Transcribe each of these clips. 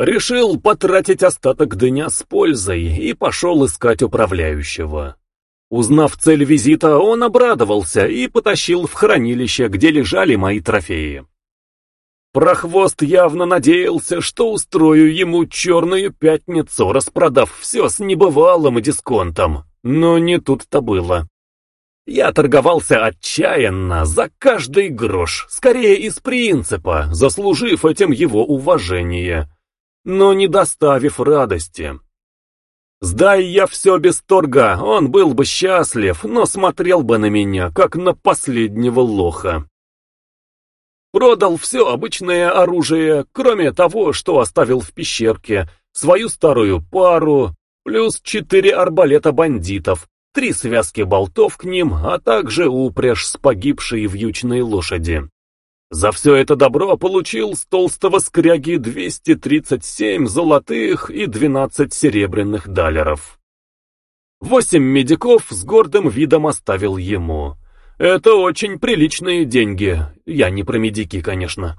Решил потратить остаток дня с пользой и пошел искать управляющего. Узнав цель визита, он обрадовался и потащил в хранилище, где лежали мои трофеи. Прохвост явно надеялся, что устрою ему черную пятницу, распродав все с небывалым дисконтом. Но не тут-то было. Я торговался отчаянно, за каждый грош, скорее из принципа, заслужив этим его уважение, но не доставив радости. Сдай я все без торга, он был бы счастлив, но смотрел бы на меня, как на последнего лоха. Продал все обычное оружие, кроме того, что оставил в пещерке, свою старую пару, плюс четыре арбалета бандитов, три связки болтов к ним, а также упряжь с погибшей вьючной лошади. За все это добро получил с толстого скряги 237 золотых и 12 серебряных далеров. Восемь медиков с гордым видом оставил ему. Это очень приличные деньги, я не про медики, конечно.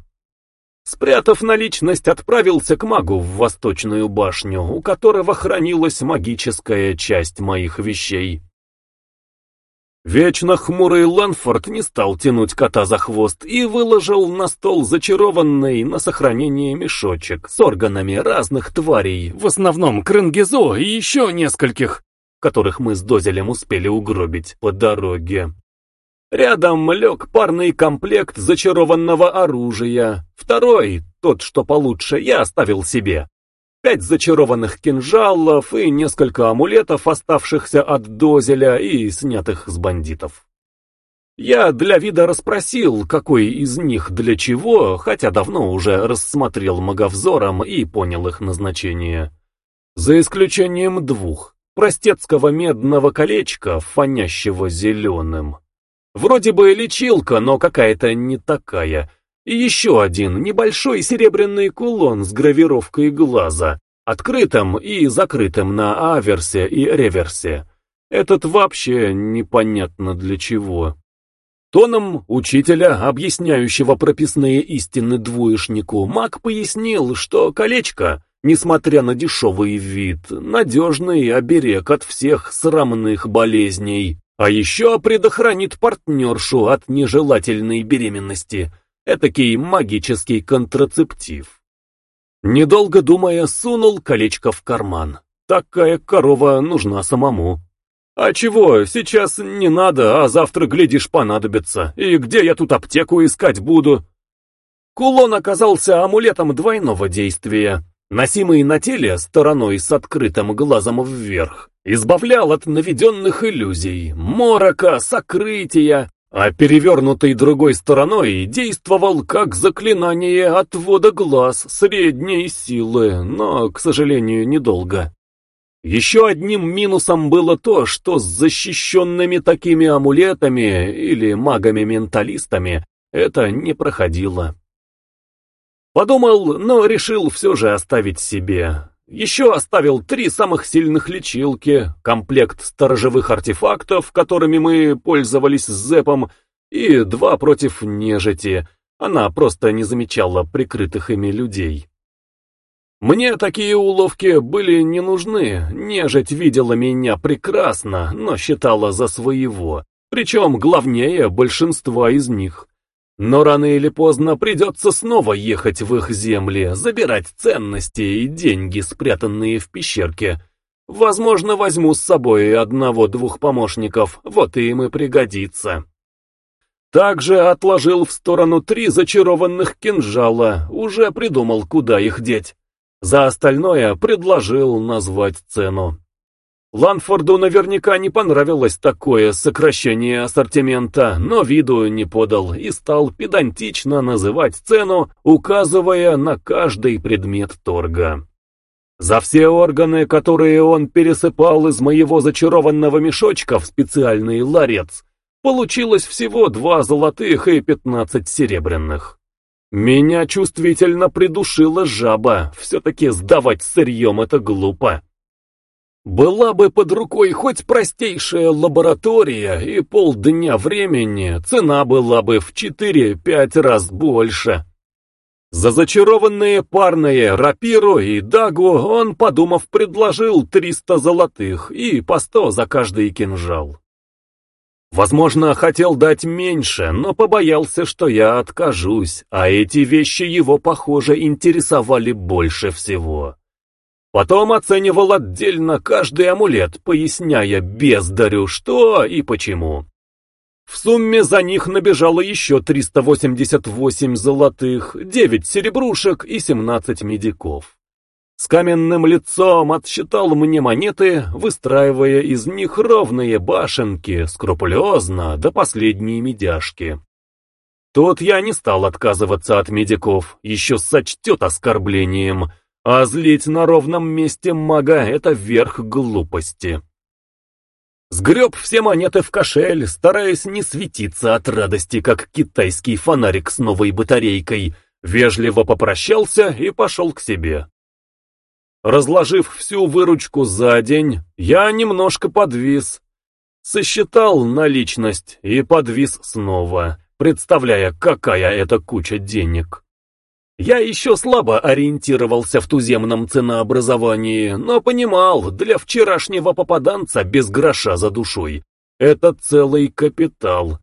Спрятав наличность, отправился к магу в Восточную башню, у которого хранилась магическая часть моих вещей. Вечно хмурый Ланфорд не стал тянуть кота за хвост и выложил на стол зачарованный на сохранение мешочек с органами разных тварей, в основном крынгизо и еще нескольких, которых мы с Дозелем успели угробить по дороге. Рядом лег парный комплект зачарованного оружия. Второй, тот, что получше, я оставил себе. Пять зачарованных кинжалов и несколько амулетов, оставшихся от дозеля и снятых с бандитов. Я для вида расспросил, какой из них для чего, хотя давно уже рассмотрел маговзором и понял их назначение. За исключением двух. Простецкого медного колечка, фонящего зеленым. Вроде бы лечилка, но какая-то не такая. И еще один небольшой серебряный кулон с гравировкой глаза, открытым и закрытым на аверсе и реверсе. Этот вообще непонятно для чего. Тоном учителя, объясняющего прописные истины двоечнику, маг пояснил, что колечко, несмотря на дешевый вид, надежный оберег от всех срамных болезней. А еще предохранит партнершу от нежелательной беременности. Этакий магический контрацептив. Недолго думая, сунул колечко в карман. Такая корова нужна самому. А чего, сейчас не надо, а завтра, глядишь, понадобится. И где я тут аптеку искать буду? Кулон оказался амулетом двойного действия носимый на теле стороной с открытым глазом вверх, избавлял от наведенных иллюзий, морока, сокрытия, а перевернутый другой стороной действовал как заклинание отвода глаз средней силы, но, к сожалению, недолго. Еще одним минусом было то, что с защищенными такими амулетами или магами-менталистами это не проходило. Подумал, но решил все же оставить себе. Еще оставил три самых сильных лечилки, комплект сторожевых артефактов, которыми мы пользовались с Зепом, и два против нежити. Она просто не замечала прикрытых ими людей. Мне такие уловки были не нужны, нежить видела меня прекрасно, но считала за своего, причем главнее большинства из них. Но рано или поздно придется снова ехать в их земли, забирать ценности и деньги, спрятанные в пещерке. Возможно, возьму с собой одного-двух помощников, вот им и пригодится. Также отложил в сторону три зачарованных кинжала, уже придумал, куда их деть. За остальное предложил назвать цену. Ланфорду наверняка не понравилось такое сокращение ассортимента, но виду не подал и стал педантично называть цену, указывая на каждый предмет торга. За все органы, которые он пересыпал из моего зачарованного мешочка в специальный ларец, получилось всего два золотых и пятнадцать серебряных. Меня чувствительно придушила жаба, все-таки сдавать сырьем это глупо. Была бы под рукой хоть простейшая лаборатория и полдня времени, цена была бы в 4-5 раз больше. За зачарованные парные рапиру и дагу он, подумав, предложил 300 золотых и по 100 за каждый кинжал. Возможно, хотел дать меньше, но побоялся, что я откажусь, а эти вещи его, похоже, интересовали больше всего. Потом оценивал отдельно каждый амулет, поясняя бездарю, что и почему. В сумме за них набежало еще 388 золотых, 9 серебрушек и 17 медиков. С каменным лицом отсчитал мне монеты, выстраивая из них ровные башенки, скрупулезно, до последней медяшки. Тут я не стал отказываться от медиков, еще сочтет оскорблением, а злить на ровном месте мага — это верх глупости. Сгреб все монеты в кошель, стараясь не светиться от радости, как китайский фонарик с новой батарейкой, вежливо попрощался и пошел к себе. Разложив всю выручку за день, я немножко подвис. Сосчитал наличность и подвис снова, представляя, какая это куча денег. Я еще слабо ориентировался в туземном ценообразовании, но понимал, для вчерашнего попаданца без гроша за душой это целый капитал,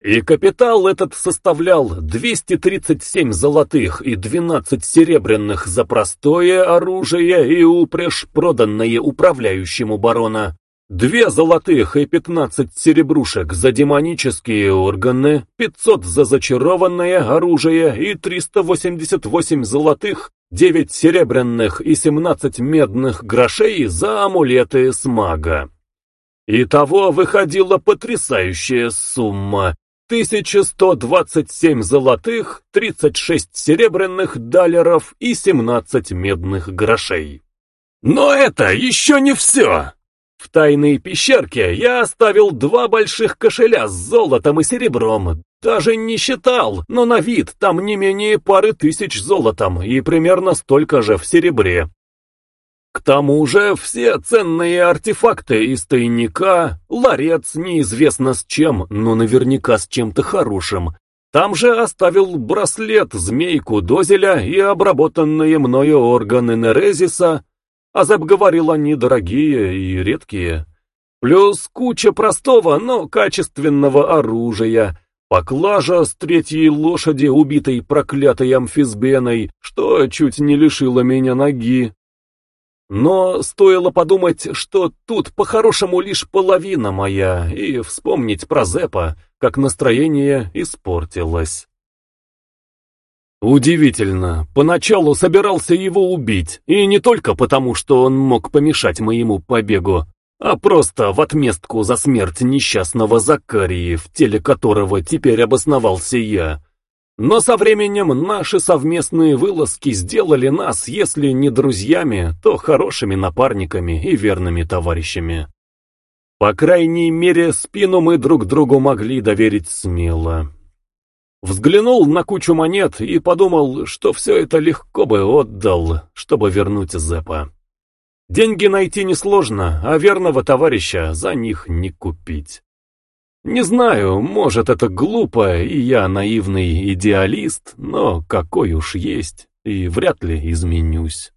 и капитал этот составлял 237 золотых и 12 серебряных за простое оружие и упряжь, проданное управляющему барона. Две золотых и 15 серебрушек за демонические органы, 500 за зачарованное оружие и 388 золотых, 9 серебряных и 17 медных грошей за амулеты с мага. Итого выходила потрясающая сумма, 1127 золотых, 36 серебряных далеров и 17 медных грошей. Но это еще не все! В тайной пещерке я оставил два больших кошеля с золотом и серебром. Даже не считал, но на вид там не менее пары тысяч золотом и примерно столько же в серебре. К тому же все ценные артефакты из тайника, ларец неизвестно с чем, но наверняка с чем-то хорошим. Там же оставил браслет, змейку Дозеля и обработанные мною органы Нерезиса, а говорил они дорогие и редкие. Плюс куча простого, но качественного оружия, поклажа с третьей лошади, убитой проклятой амфисбеной, что чуть не лишило меня ноги. Но стоило подумать, что тут по-хорошему лишь половина моя, и вспомнить про Зепа, как настроение испортилось. Удивительно, поначалу собирался его убить, и не только потому, что он мог помешать моему побегу, а просто в отместку за смерть несчастного Закарии, в теле которого теперь обосновался я. Но со временем наши совместные вылазки сделали нас, если не друзьями, то хорошими напарниками и верными товарищами. По крайней мере, спину мы друг другу могли доверить смело. Взглянул на кучу монет и подумал, что все это легко бы отдал, чтобы вернуть Зепа. Деньги найти несложно, а верного товарища за них не купить. Не знаю, может это глупо, и я наивный идеалист, но какой уж есть, и вряд ли изменюсь.